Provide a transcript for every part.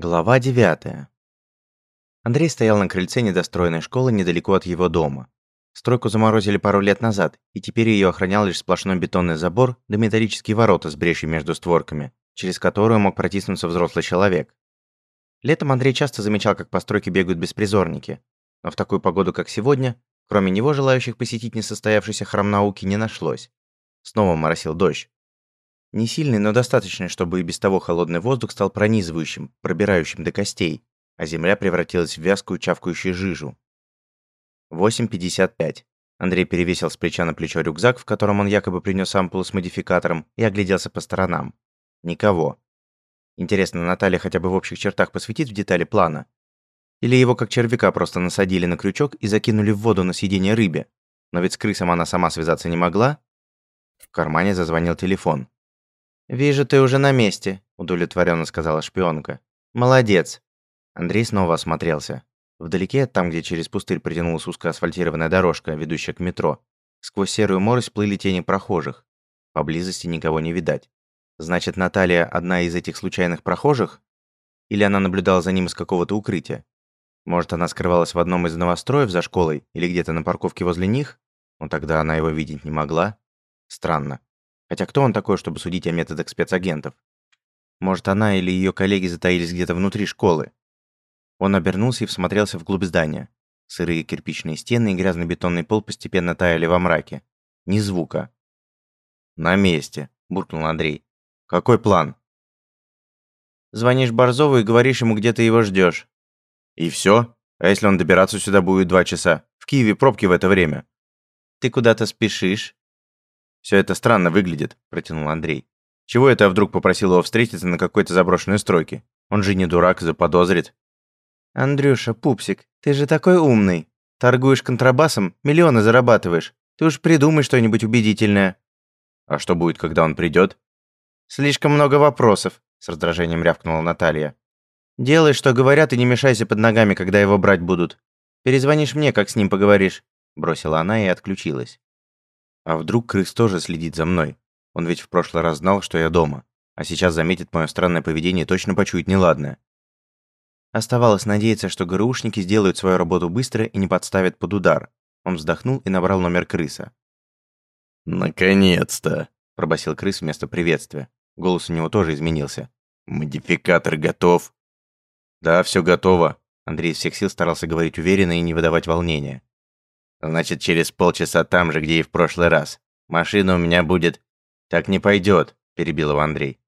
Глава 9. Андрей стоял на крыльце недостроенной школы недалеко от его дома. Стройку заморозили пару лет назад, и теперь ее охранял лишь сплошной бетонный забор да металлические ворота с брешью между створками, через которую мог протиснуться взрослый человек. Летом Андрей часто замечал, как по стройке бегают беспризорники, но в такую погоду, как сегодня, кроме него желающих посетить несостоявшийся храм науки не нашлось. Снова моросил дождь. Не сильный, но достаточный, чтобы и без того холодный воздух стал пронизывающим, пробирающим до костей, а земля превратилась в вязкую чавкающую жижу. 8.55. Андрей перевесил с плеча на плечо рюкзак, в котором он якобы принес ампулу с модификатором, и огляделся по сторонам. Никого. Интересно, Наталья хотя бы в общих чертах посвятит в детали плана? Или его как червяка просто насадили на крючок и закинули в воду на съедение рыбе? Но ведь с крысом она сама связаться не могла. В кармане зазвонил телефон. «Вижу, ты уже на месте», – удовлетворенно сказала шпионка. «Молодец». Андрей снова осмотрелся. Вдалеке, там, где через пустырь протянулась узкая асфальтированная дорожка, ведущая к метро, сквозь серую морось плыли тени прохожих. Поблизости никого не видать. Значит, Наталья одна из этих случайных прохожих? Или она наблюдала за ним из какого-то укрытия? Может, она скрывалась в одном из новостроев за школой или где-то на парковке возле них? Но тогда она его видеть не могла. Странно. Хотя кто он такой, чтобы судить о методах спецагентов? Может, она или ее коллеги затаились где-то внутри школы? Он обернулся и всмотрелся вглубь здания. Сырые кирпичные стены и грязный бетонный пол постепенно таяли во мраке. Ни звука. «На месте», – буркнул Андрей. «Какой план?» «Звонишь Борзову и говоришь ему, где ты его ждешь. «И все? А если он добираться сюда будет два часа? В Киеве пробки в это время». «Ты куда-то спешишь?» Все это странно выглядит», – протянул Андрей. «Чего это я вдруг попросил его встретиться на какой-то заброшенной стройке? Он же не дурак, заподозрит». «Андрюша, пупсик, ты же такой умный. Торгуешь контрабасом, миллионы зарабатываешь. Ты уж придумай что-нибудь убедительное». «А что будет, когда он придет?» «Слишком много вопросов», – с раздражением рявкнула Наталья. «Делай, что говорят, и не мешайся под ногами, когда его брать будут. Перезвонишь мне, как с ним поговоришь», – бросила она и отключилась. А вдруг крыс тоже следит за мной? Он ведь в прошлый раз знал, что я дома. А сейчас заметит мое странное поведение и точно почует неладное. Оставалось надеяться, что ГРУшники сделают свою работу быстро и не подставят под удар. Он вздохнул и набрал номер крыса. «Наконец-то!» – пробасил крыс вместо приветствия. Голос у него тоже изменился. «Модификатор готов?» «Да, все готово». Андрей из всех сил старался говорить уверенно и не выдавать волнения. Значит, через полчаса там же, где и в прошлый раз. Машина у меня будет...» «Так не пойдет», – перебил его Андрей.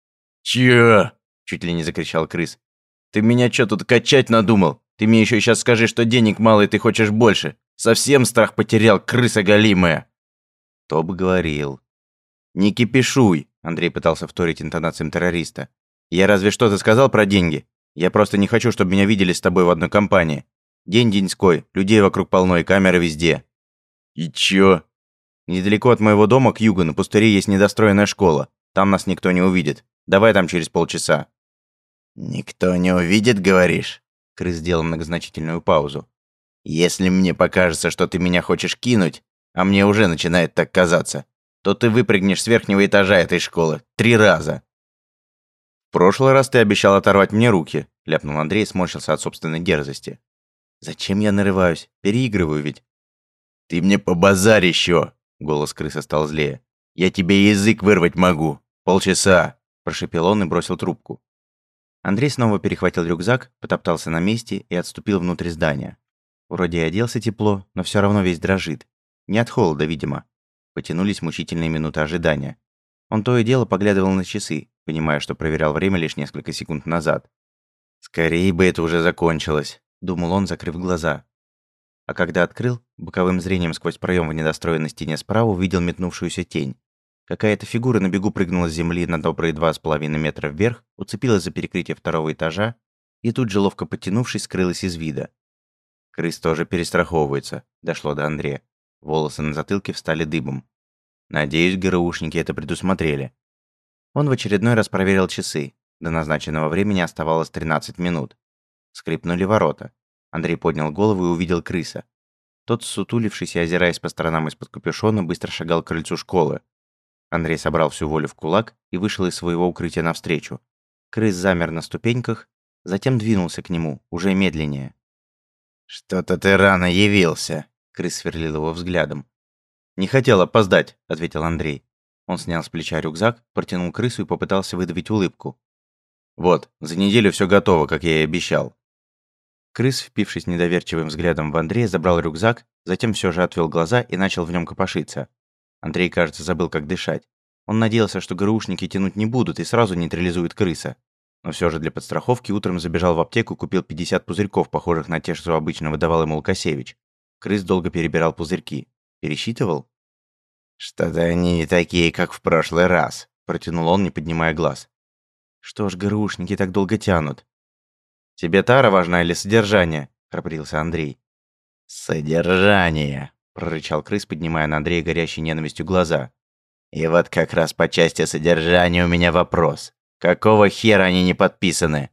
«Чё?» – чуть ли не закричал крыс. «Ты меня что тут качать надумал? Ты мне еще сейчас скажи, что денег мало и ты хочешь больше. Совсем страх потерял, крыса голимая!» «То бы говорил». «Не кипишуй», – Андрей пытался вторить интонациям террориста. «Я разве что-то сказал про деньги? Я просто не хочу, чтобы меня видели с тобой в одной компании. День деньской, людей вокруг полно и камеры везде. И чё? Недалеко от моего дома, к югу, на пустыре есть недостроенная школа. Там нас никто не увидит. Давай там через полчаса. Никто не увидит, говоришь? Крыс сделал многозначительную паузу. Если мне покажется, что ты меня хочешь кинуть, а мне уже начинает так казаться, то ты выпрыгнешь с верхнего этажа этой школы. Три раза. В прошлый раз ты обещал оторвать мне руки, ляпнул Андрей и сморщился от собственной дерзости. Зачем я нарываюсь? Переигрываю ведь. Ты мне по базар еще! Голос крысы стал злее. Я тебе язык вырвать могу. Полчаса. Прошепел он и бросил трубку. Андрей снова перехватил рюкзак, потоптался на месте и отступил внутрь здания. Вроде и оделся тепло, но все равно весь дрожит. Не от холода, видимо. Потянулись мучительные минуты ожидания. Он то и дело поглядывал на часы, понимая, что проверял время лишь несколько секунд назад. Скорее бы это уже закончилось думал он, закрыв глаза. А когда открыл, боковым зрением сквозь проем в недостроенной стене справа увидел метнувшуюся тень. Какая-то фигура на бегу прыгнула с земли на добрые два с половиной метра вверх, уцепилась за перекрытие второго этажа и тут же, ловко потянувшись, скрылась из вида. Крыс тоже перестраховывается, дошло до Андрея. Волосы на затылке встали дыбом. Надеюсь, ГРУшники это предусмотрели. Он в очередной раз проверил часы. До назначенного времени оставалось 13 минут. Скрипнули ворота. Андрей поднял голову и увидел крыса. Тот, сутулившись и озираясь по сторонам из-под капюшона, быстро шагал к крыльцу школы. Андрей собрал всю волю в кулак и вышел из своего укрытия навстречу. Крыс замер на ступеньках, затем двинулся к нему, уже медленнее. «Что-то ты рано явился», — крыс сверлил его взглядом. «Не хотел опоздать», — ответил Андрей. Он снял с плеча рюкзак, протянул крысу и попытался выдавить улыбку. «Вот, за неделю все готово, как я и обещал». Крыс, впившись недоверчивым взглядом в Андрея, забрал рюкзак, затем все же отвел глаза и начал в нем копошиться. Андрей, кажется, забыл, как дышать. Он надеялся, что ГРУшники тянуть не будут и сразу нейтрализуют крыса. Но все же для подстраховки утром забежал в аптеку и купил 50 пузырьков, похожих на те, что обычно выдавал ему Лукасевич. Крыс долго перебирал пузырьки. Пересчитывал? «Что-то они не такие, как в прошлый раз», – протянул он, не поднимая глаз. «Что ж, ГРУшники так долго тянут?» «Тебе тара важна или содержание?» – храбрился Андрей. «Содержание», – прорычал крыс, поднимая на Андрея горящей ненавистью глаза. «И вот как раз по части содержания у меня вопрос. Какого хера они не подписаны?»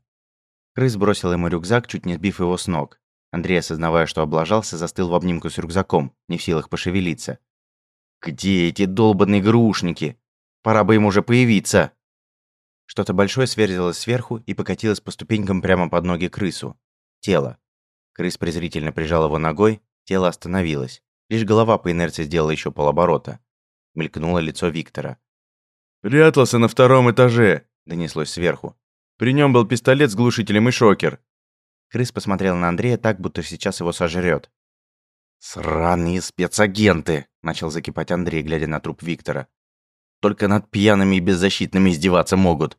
Крыс бросил ему рюкзак, чуть не сбив его с ног. Андрей, осознавая, что облажался, застыл в обнимку с рюкзаком, не в силах пошевелиться. Где эти долбанные грушники? Пора бы им уже появиться. Что-то большое сверзилось сверху и покатилось по ступенькам прямо под ноги крысу. Тело. Крыс презрительно прижал его ногой, тело остановилось. Лишь голова по инерции сделала еще полоборота. Мелькнуло лицо Виктора. «Прятался на втором этаже», — донеслось сверху. «При нем был пистолет с глушителем и шокер». Крыс посмотрел на Андрея так, будто сейчас его сожрет. «Сраные спецагенты!» – начал закипать Андрей, глядя на труп Виктора. «Только над пьяными и беззащитными издеваться могут!»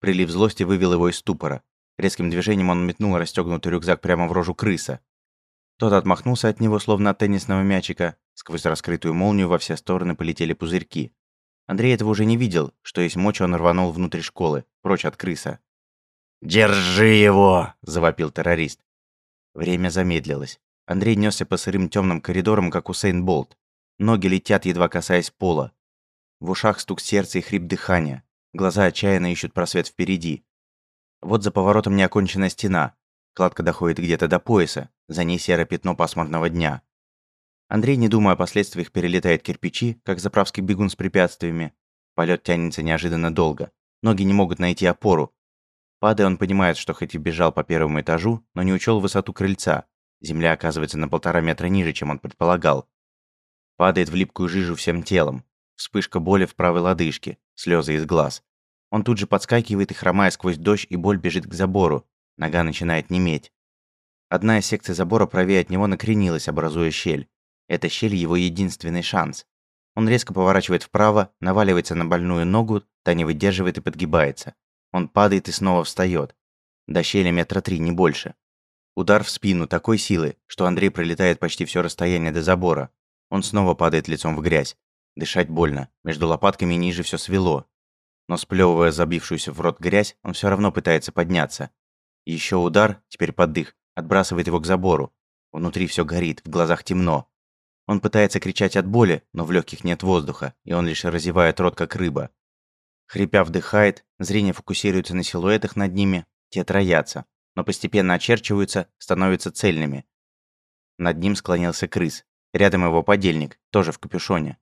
Прилив злости вывел его из ступора. Резким движением он метнул расстегнутый рюкзак прямо в рожу крыса. Тот отмахнулся от него, словно от теннисного мячика. Сквозь раскрытую молнию во все стороны полетели пузырьки. Андрей этого уже не видел, что есть мочи он рванул внутрь школы, прочь от крыса. «Держи его!» – завопил террорист. Время замедлилось. Андрей несся по сырым темным коридорам, как Усейн Болт. Ноги летят, едва касаясь пола. В ушах стук сердца и хрип дыхания. Глаза отчаянно ищут просвет впереди. Вот за поворотом неоконченная стена. Кладка доходит где-то до пояса. За ней серое пятно пасмурного дня. Андрей, не думая о последствиях, перелетает кирпичи, как заправский бегун с препятствиями. Полет тянется неожиданно долго. Ноги не могут найти опору. Падая, он понимает, что хоть и бежал по первому этажу, но не учел высоту крыльца. Земля оказывается на полтора метра ниже, чем он предполагал. Падает в липкую жижу всем телом. Вспышка боли в правой лодыжке, слезы из глаз. Он тут же подскакивает и, хромая сквозь дождь и боль, бежит к забору. Нога начинает неметь. Одна из секций забора правее от него накренилась, образуя щель. Эта щель – его единственный шанс. Он резко поворачивает вправо, наваливается на больную ногу, та не выдерживает и подгибается. Он падает и снова встает. До щели метра три, не больше. Удар в спину такой силы, что Андрей пролетает почти все расстояние до забора. Он снова падает лицом в грязь. Дышать больно, между лопатками ниже все свело. Но сплевывая забившуюся в рот грязь, он все равно пытается подняться. Еще удар, теперь поддых, отбрасывает его к забору. Внутри все горит, в глазах темно. Он пытается кричать от боли, но в легких нет воздуха, и он лишь разевает рот, как рыба. Хрипя вдыхает, зрение фокусируется на силуэтах над ними, те троятся но постепенно очерчиваются, становятся цельными. Над ним склонился крыс. Рядом его подельник, тоже в капюшоне.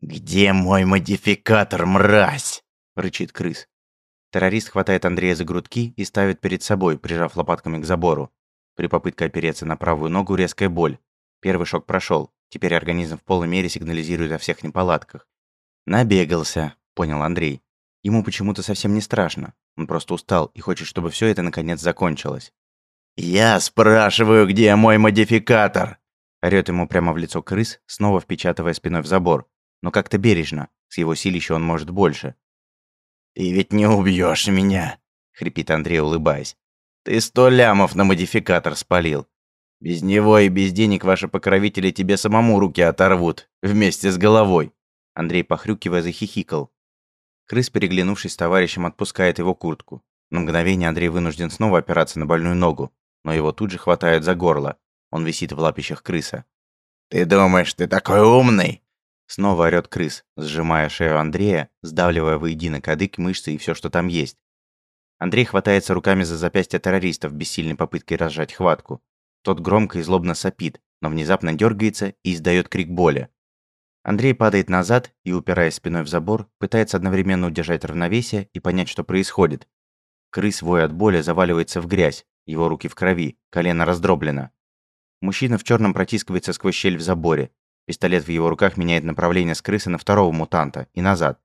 «Где мой модификатор, мразь?» – рычит крыс. Террорист хватает Андрея за грудки и ставит перед собой, прижав лопатками к забору. При попытке опереться на правую ногу резкая боль. Первый шок прошел. Теперь организм в полной мере сигнализирует о всех неполадках. «Набегался», – понял Андрей. Ему почему-то совсем не страшно. Он просто устал и хочет, чтобы все это наконец закончилось. «Я спрашиваю, где мой модификатор?» Орёт ему прямо в лицо крыс, снова впечатывая спиной в забор. Но как-то бережно. С его силища он может больше. «Ты ведь не убьешь меня!» — хрипит Андрей, улыбаясь. «Ты сто лямов на модификатор спалил. Без него и без денег ваши покровители тебе самому руки оторвут, вместе с головой!» Андрей, похрюкивая, захихикал. Крыс, переглянувшись с товарищем, отпускает его куртку. На мгновение Андрей вынужден снова опираться на больную ногу, но его тут же хватают за горло. Он висит в лапищах крыса. «Ты думаешь, ты такой умный?» Снова орёт крыс, сжимая шею Андрея, сдавливая воедино кадык, мышцы и все, что там есть. Андрей хватается руками за запястье террориста в бессильной попытке разжать хватку. Тот громко и злобно сопит, но внезапно дергается и издает крик боли. Андрей падает назад и, упираясь спиной в забор, пытается одновременно удержать равновесие и понять, что происходит. Крыс, воя от боли, заваливается в грязь, его руки в крови, колено раздроблено. Мужчина в черном протискивается сквозь щель в заборе. Пистолет в его руках меняет направление с крысы на второго мутанта и назад.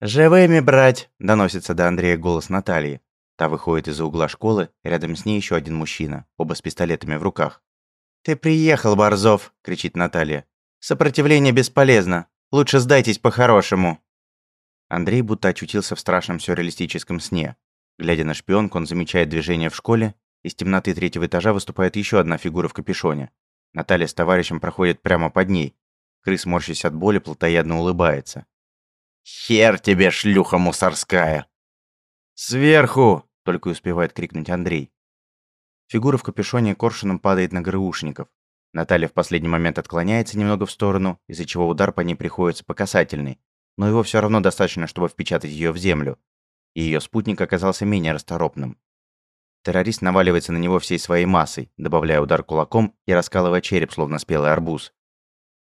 «Живыми брать!» – доносится до Андрея голос Натальи. Та выходит из-за угла школы, рядом с ней еще один мужчина, оба с пистолетами в руках. «Ты приехал, Борзов!» – кричит Наталья. «Сопротивление бесполезно. Лучше сдайтесь по-хорошему!» Андрей будто очутился в страшном сюрреалистическом сне. Глядя на шпионку, он замечает движение в школе из темноты третьего этажа выступает еще одна фигура в капюшоне. Наталья с товарищем проходит прямо под ней. Крыс, морщась от боли, плотоядно улыбается. «Хер тебе, шлюха мусорская!» «Сверху!» – только успевает крикнуть Андрей. Фигура в капюшоне коршуном падает на ГРУшников. Наталья в последний момент отклоняется немного в сторону, из-за чего удар по ней приходится по касательной, но его все равно достаточно, чтобы впечатать ее в землю. И ее спутник оказался менее расторопным. Террорист наваливается на него всей своей массой, добавляя удар кулаком и раскалывая череп, словно спелый арбуз.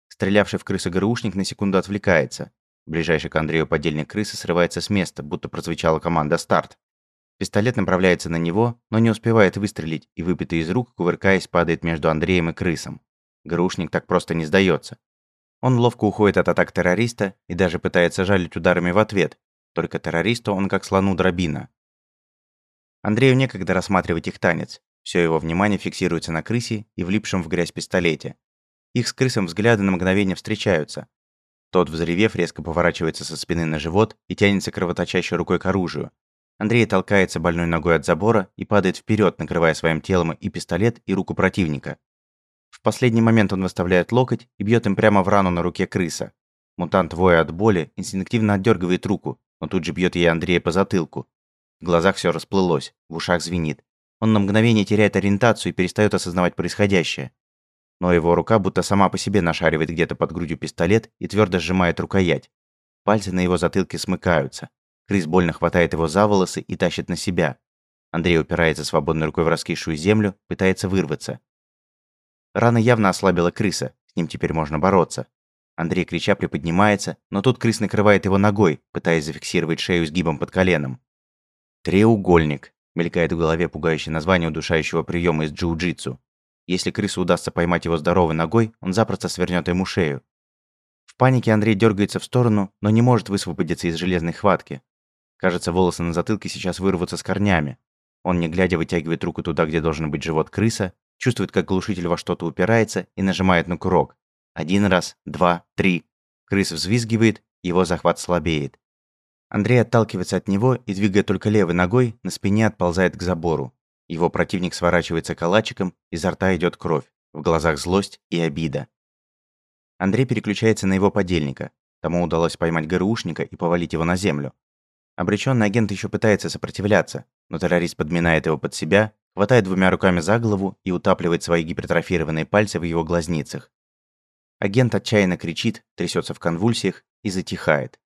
Стрелявший в крысу ГРУшник на секунду отвлекается. Ближайший к Андрею подельник крысы срывается с места, будто прозвучала команда «Старт». Пистолет направляется на него, но не успевает выстрелить, и выпитый из рук, кувыркаясь, падает между Андреем и крысом. ГРУшник так просто не сдается. Он ловко уходит от атак террориста и даже пытается жалить ударами в ответ, только террористу он как слону дробина. Андрею некогда рассматривать их танец. Все его внимание фиксируется на крысе и влипшем в грязь пистолете. Их с крысом взгляды на мгновение встречаются. Тот, взревев, резко поворачивается со спины на живот и тянется кровоточащей рукой к оружию. Андрей толкается больной ногой от забора и падает вперед, накрывая своим телом и пистолет, и руку противника. В последний момент он выставляет локоть и бьет им прямо в рану на руке крыса. Мутант, воя от боли, инстинктивно отдергивает руку, но тут же бьет ей Андрея по затылку. В глазах все расплылось, в ушах звенит. Он на мгновение теряет ориентацию и перестает осознавать происходящее. Но его рука будто сама по себе нашаривает где-то под грудью пистолет и твердо сжимает рукоять. Пальцы на его затылке смыкаются. Крыс больно хватает его за волосы и тащит на себя. Андрей упирается свободной рукой в раскисшую землю, пытается вырваться. Рана явно ослабила крыса, с ним теперь можно бороться. Андрей крича приподнимается, но тут крыс накрывает его ногой, пытаясь зафиксировать шею сгибом под коленом. Треугольник. Мелькает в голове пугающее название удушающего приема из джиу-джитсу. Если крысу удастся поймать его здоровой ногой, он запросто свернет ему шею. В панике Андрей дергается в сторону, но не может высвободиться из железной хватки. Кажется, волосы на затылке сейчас вырвутся с корнями. Он, не глядя, вытягивает руку туда, где должен быть живот крыса, чувствует, как глушитель во что-то упирается и нажимает на курок. Один раз, два, три. Крыс взвизгивает, его захват слабеет. Андрей отталкивается от него и, двигая только левой ногой, на спине отползает к забору. Его противник сворачивается калачиком, изо рта идет кровь, в глазах злость и обида. Андрей переключается на его подельника. Тому удалось поймать ГРУшника и повалить его на землю. Обреченный агент еще пытается сопротивляться, но террорист подминает его под себя, хватает двумя руками за голову и утапливает свои гипертрофированные пальцы в его глазницах. Агент отчаянно кричит, трясется в конвульсиях и затихает.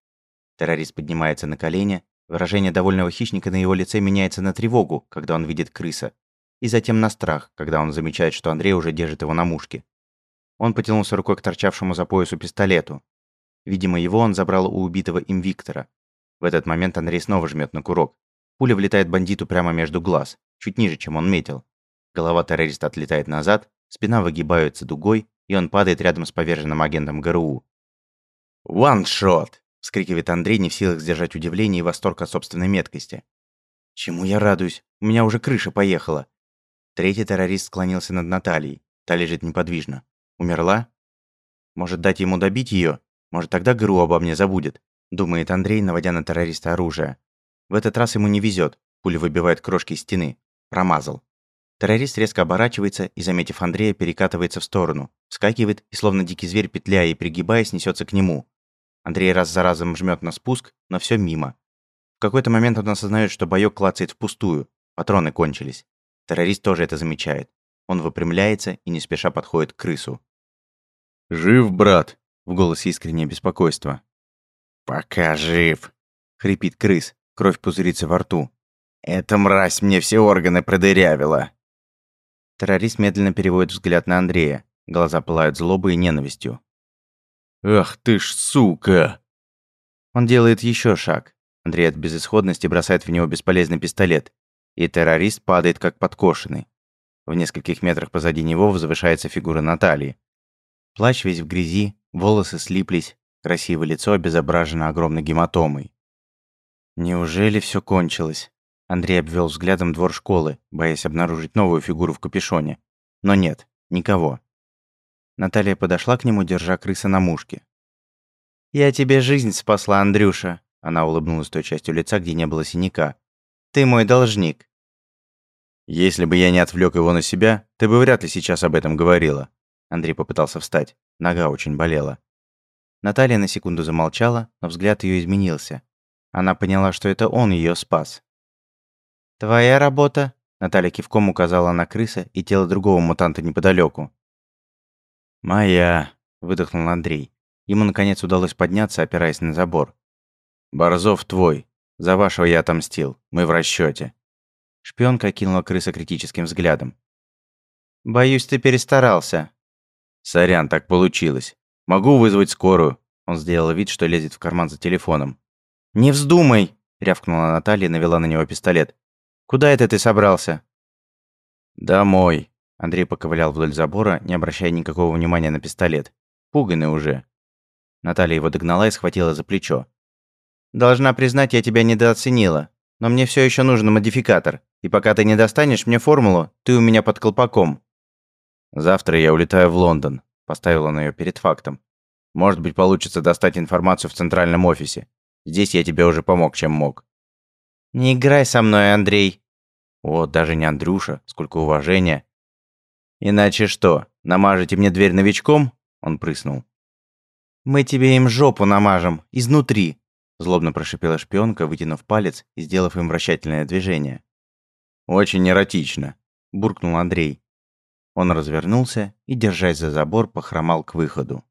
Террорист поднимается на колени, выражение довольного хищника на его лице меняется на тревогу, когда он видит крыса, и затем на страх, когда он замечает, что Андрей уже держит его на мушке. Он потянулся рукой к торчавшему за поясу пистолету. Видимо, его он забрал у убитого им Виктора. В этот момент Андрей снова жмет на курок. Пуля влетает бандиту прямо между глаз, чуть ниже, чем он метил. Голова террориста отлетает назад, спина выгибается дугой, и он падает рядом с поверженным агентом ГРУ. «Ваншот!» – вскрикивает Андрей, не в силах сдержать удивление и восторг от собственной меткости. «Чему я радуюсь? У меня уже крыша поехала». Третий террорист склонился над Натальей. Та лежит неподвижно. Умерла? Может, дать ему добить ее? Может, тогда ГРУ обо мне забудет? Думает Андрей, наводя на террориста оружие. В этот раз ему не везет. Пуля выбивает крошки из стены. Промазал. Террорист резко оборачивается и, заметив Андрея, перекатывается в сторону, вскакивает и, словно дикий зверь, петляя и пригибаясь, несется к нему. Андрей раз за разом жмет на спуск, но все мимо. В какой-то момент он осознает, что боёк клацает впустую. Патроны кончились. Террорист тоже это замечает. Он выпрямляется и не спеша подходит к крысу. «Жив, брат?» — в голосе искреннее беспокойство. «Пока жив», — хрипит крыс. Кровь пузырится во рту. «Эта мразь мне все органы продырявила». Террорист медленно переводит взгляд на Андрея. Глаза пылают злобой и ненавистью. «Ах ты ж сука!» Он делает еще шаг. Андрей от безысходности бросает в него бесполезный пистолет, и террорист падает как подкошенный. В нескольких метрах позади него возвышается фигура Натальи. Плащ весь в грязи, волосы слиплись, красивое лицо обезображено огромной гематомой. Неужели все кончилось? Андрей обвел взглядом двор школы, боясь обнаружить новую фигуру в капюшоне. Но нет, никого. Наталья подошла к нему, держа крыса на мушке. «Я тебе жизнь спасла, Андрюша», — она улыбнулась той частью лица, где не было синяка. «Ты мой должник». «Если бы я не отвлек его на себя, ты бы вряд ли сейчас об этом говорила». Андрей попытался встать. Нога очень болела. Наталья на секунду замолчала, но взгляд ее изменился. Она поняла, что это он ее спас. «Твоя работа?» Наталья кивком указала на крыса и тело другого мутанта неподалеку. «Моя», — выдохнул Андрей. Ему, наконец, удалось подняться, опираясь на забор. «Борзов твой. За вашего я отомстил. Мы в расчете. Шпионка окинула крыса критическим взглядом. «Боюсь, ты перестарался». «Сорян, так получилось. Могу вызвать скорую». Он сделал вид, что лезет в карман за телефоном. «Не вздумай!» — рявкнула Наталья и навела на него пистолет. «Куда это ты собрался?» «Домой», Андрей поковылял вдоль забора, не обращая никакого внимания на пистолет. Пуганный уже. Наталья его догнала и схватила за плечо. «Должна признать, я тебя недооценила. Но мне все еще нужен модификатор. И пока ты не достанешь мне формулу, ты у меня под колпаком». «Завтра я улетаю в Лондон», – поставила она ее перед фактом. «Может быть, получится достать информацию в центральном офисе. Здесь я тебе уже помог, чем мог». «Не играй со мной, Андрей». «О, даже не Андрюша, сколько уважения. «Иначе что, намажете мне дверь новичком?» Он прыснул. «Мы тебе им жопу намажем, изнутри!» Злобно прошипела шпионка, вытянув палец и сделав им вращательное движение. «Очень эротично», – буркнул Андрей. Он развернулся и, держась за забор, похромал к выходу.